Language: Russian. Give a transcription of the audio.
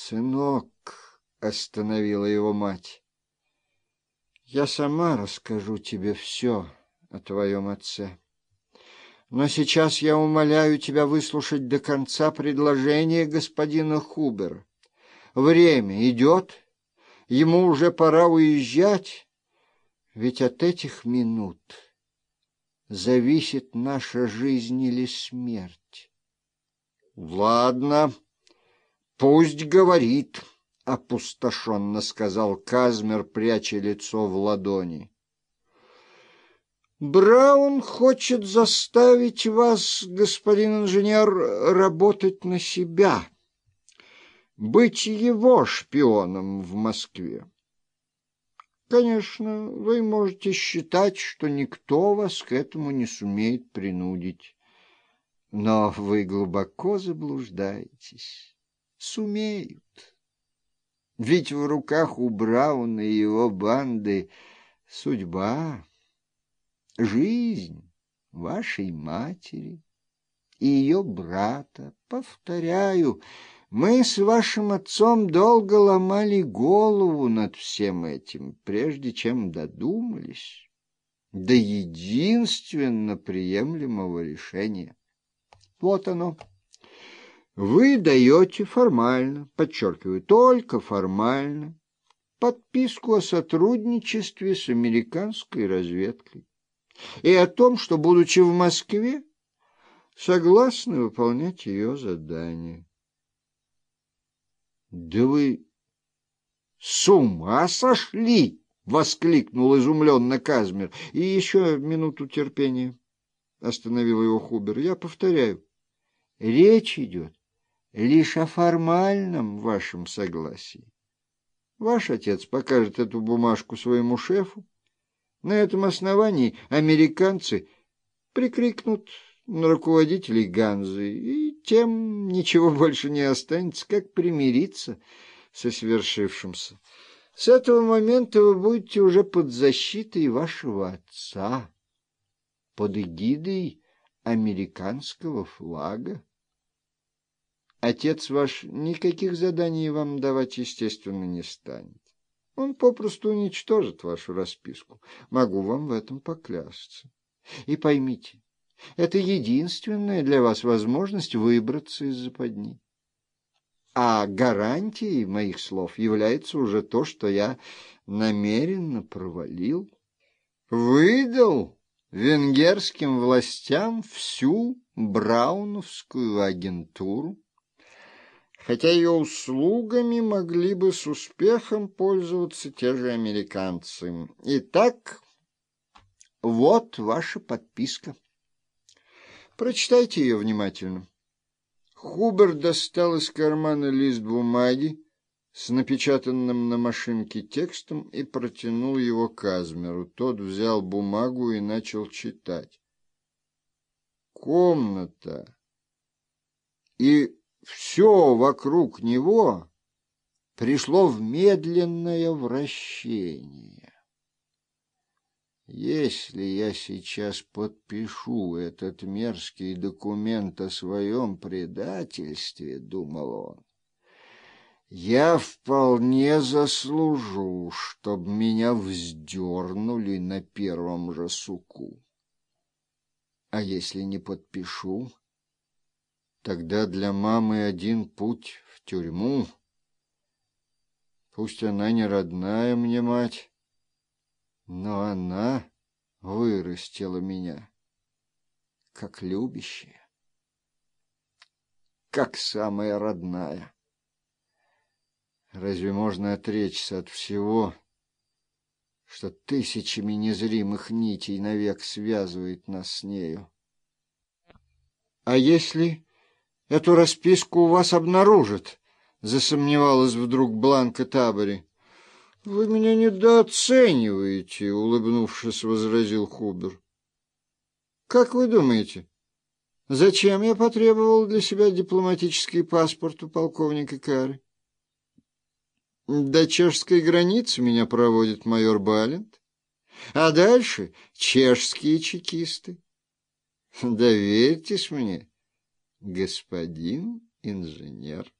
Сынок, — остановила его мать, — я сама расскажу тебе все о твоем отце. Но сейчас я умоляю тебя выслушать до конца предложение господина Хубера. Время идет, ему уже пора уезжать, ведь от этих минут зависит наша жизнь или смерть. — Ладно, пусть говорит, — опустошенно сказал Казмер, пряча лицо в ладони. Браун хочет заставить вас, господин инженер, работать на себя, быть его шпионом в Москве. Конечно, вы можете считать, что никто вас к этому не сумеет принудить, но вы глубоко заблуждаетесь. Сумеют. Ведь в руках у Брауна и его банды судьба жизнь вашей матери и ее брата. Повторяю, мы с вашим отцом долго ломали голову над всем этим, прежде чем додумались до единственно приемлемого решения. Вот оно. Вы даете формально, подчеркиваю, только формально, подписку о сотрудничестве с американской разведкой и о том, что, будучи в Москве, согласны выполнять ее задание. — Да вы с ума сошли! — воскликнул изумленно Казмер. — И еще минуту терпения, — остановил его Хубер. — Я повторяю, речь идет лишь о формальном вашем согласии. Ваш отец покажет эту бумажку своему шефу, на этом основании американцы прикрикнут на руководителей Ганзы, и тем ничего больше не останется, как примириться со свершившимся. С этого момента вы будете уже под защитой вашего отца, под эгидой американского флага. Отец ваш никаких заданий вам давать, естественно, не станет. Он попросту уничтожит вашу расписку. Могу вам в этом поклясться. И поймите, это единственная для вас возможность выбраться из западни. А гарантией моих слов является уже то, что я намеренно провалил. Выдал венгерским властям всю брауновскую агентуру хотя ее услугами могли бы с успехом пользоваться те же американцы. Итак, вот ваша подписка. Прочитайте ее внимательно. Хубер достал из кармана лист бумаги с напечатанным на машинке текстом и протянул его Казмеру. Тот взял бумагу и начал читать. Комната и все вокруг него пришло в медленное вращение. Если я сейчас подпишу этот мерзкий документ о своем предательстве, — думал он, — я вполне заслужу, чтобы меня вздернули на первом же суку. А если не подпишу, Тогда для мамы один путь в тюрьму. Пусть она не родная мне мать, но она вырастила меня, как любящая, как самая родная. Разве можно отречься от всего, что тысячами незримых нитей навек связывает нас с нею? А если эту расписку у вас обнаружат, — засомневалась вдруг Бланка Табори. — Вы меня недооцениваете, — улыбнувшись, возразил Хубер. — Как вы думаете, зачем я потребовал для себя дипломатический паспорт у полковника Кары? До чешской границы меня проводит майор Балент, а дальше чешские чекисты. Доверьтесь мне господин инженер.